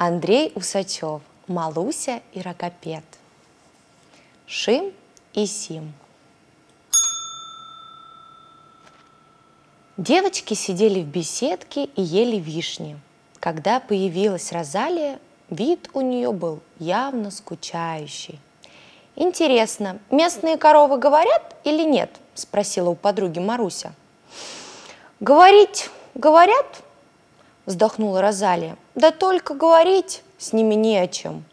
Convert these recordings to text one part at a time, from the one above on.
Андрей Усачев, Малуся и Рокопед. Шим и Сим. Девочки сидели в беседке и ели вишни. Когда появилась Розалия, вид у нее был явно скучающий. «Интересно, местные коровы говорят или нет?» – спросила у подруги Маруся. «Говорить говорят?» – вздохнула Розалия. «Да только говорить с ними не о чем.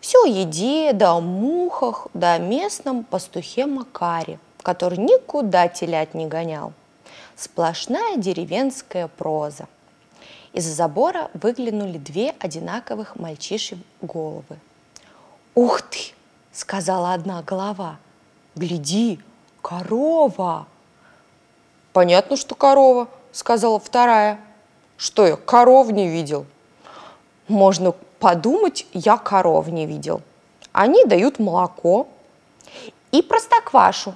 Все о еде, да о мухах, да о местном пастухе Макаре, который никуда телят не гонял. Сплошная деревенская проза. Из-за забора выглянули две одинаковых мальчиши головы. «Ух ты!» — сказала одна голова. «Гляди, корова!» «Понятно, что корова», — сказала вторая. «Что я, коров не видел?» «Можно подумать, я коров не видел. Они дают молоко. И простоквашу.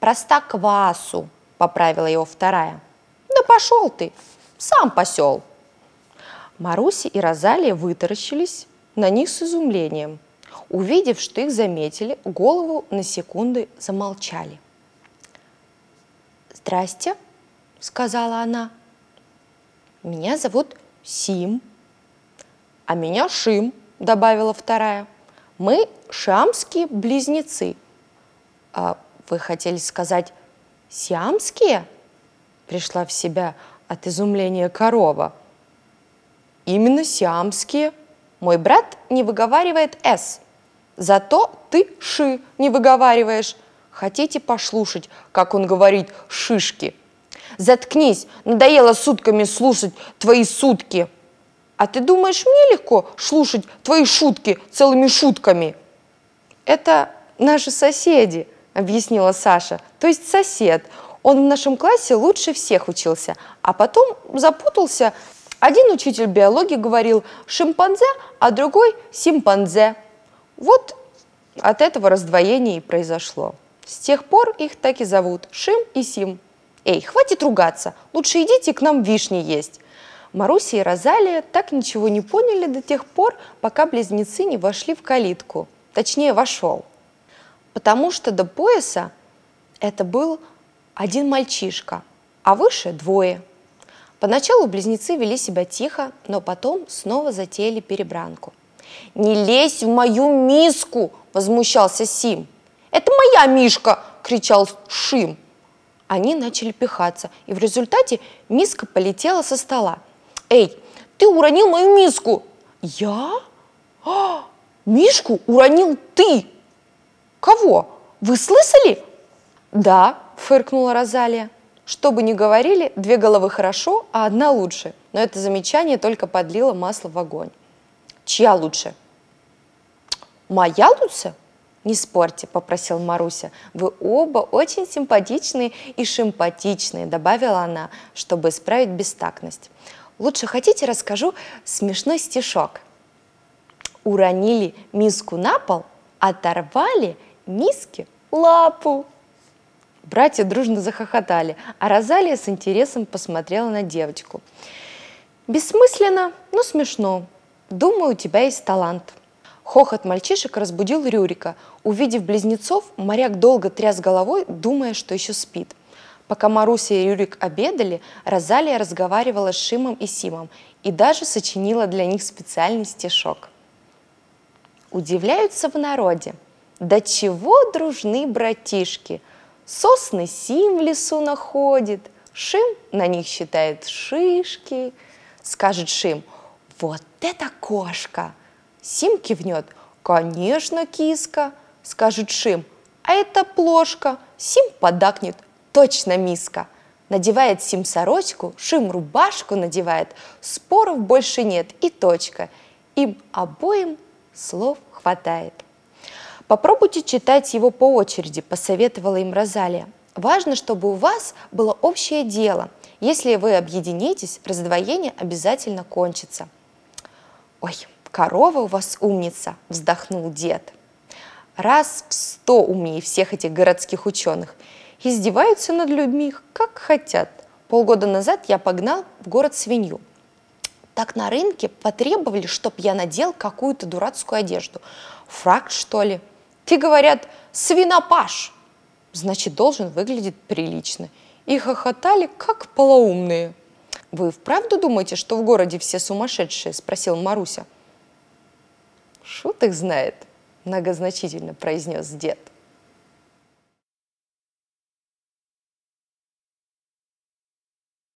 Простоквасу, поправила его вторая. Да пошел ты, сам посел. Маруси и Розалия вытаращились на них с изумлением. Увидев, что их заметили, голову на секунды замолчали. «Здрасте», — сказала она. «Меня зовут Сим», «А меня Шим», — добавила вторая. «Мы шамские близнецы». «А вы хотели сказать сиамские?» Пришла в себя от изумления корова. «Именно сиамские. Мой брат не выговаривает «с». Зато ты «ши» не выговариваешь. Хотите послушать, как он говорит «шишки»?» Заткнись, надоело сутками слушать твои сутки. А ты думаешь, мне легко слушать твои шутки целыми шутками? Это наши соседи, объяснила Саша. То есть сосед. Он в нашем классе лучше всех учился, а потом запутался. Один учитель биологии говорил шимпанзе, а другой симпанзе. Вот от этого раздвоение и произошло. С тех пор их так и зовут Шим и Сим. Эй, хватит ругаться, лучше идите к нам вишни есть. Маруся и Розалия так ничего не поняли до тех пор, пока близнецы не вошли в калитку. Точнее, вошел. Потому что до пояса это был один мальчишка, а выше двое. Поначалу близнецы вели себя тихо, но потом снова затеяли перебранку. «Не лезь в мою миску!» – возмущался Сим. «Это моя мишка!» – кричал Шим. Они начали пихаться, и в результате миска полетела со стола. Эй, ты уронил мою миску. Я? А, мишку уронил ты. Кого? Вы слышали? Да, фыркнула Розалия. Что бы ни говорили, две головы хорошо, а одна лучше. Но это замечание только подлило масло в огонь. Чья лучше? Моя лучше? Не спорьте, попросил Маруся. Вы оба очень симпатичные и шимпатичные, добавила она, чтобы исправить бестактность. Лучше хотите, расскажу смешной стишок. Уронили миску на пол, оторвали миске лапу. Братья дружно захохотали, а Розалия с интересом посмотрела на девочку. Бессмысленно, но смешно. Думаю, у тебя есть талант. Хохот мальчишек разбудил Рюрика. Увидев близнецов, моряк долго тряс головой, думая, что еще спит – Пока Маруся и Юрик обедали, Розалия разговаривала с Шимом и Симом и даже сочинила для них специальный стишок. Удивляются в народе. Да чего дружны братишки? Сосны Сим в лесу находит, Шим на них считает шишки. Скажет Шим, вот это кошка! Сим кивнет, конечно, киска. Скажет Шим, а это плошка. Сим подакнет, точно миска. Надевает Сим сорочку, Шим рубашку надевает, споров больше нет и точка. Им обоим слов хватает. Попробуйте читать его по очереди, посоветовала им Розалия. Важно, чтобы у вас было общее дело. Если вы объединитесь, раздвоение обязательно кончится. Ой, корова у вас умница, вздохнул дед. Раз в сто умнее всех этих городских ученых – издеваются над людьми, как хотят. Полгода назад я погнал в город свинью. Так на рынке потребовали, чтоб я надел какую-то дурацкую одежду. Фраг, что ли? Ты, говорят, свинопаш. Значит, должен выглядеть прилично. И хохотали, как полоумные. «Вы вправду думаете, что в городе все сумасшедшие?» – спросил Маруся. «Шут их знает», – многозначительно произнес дед.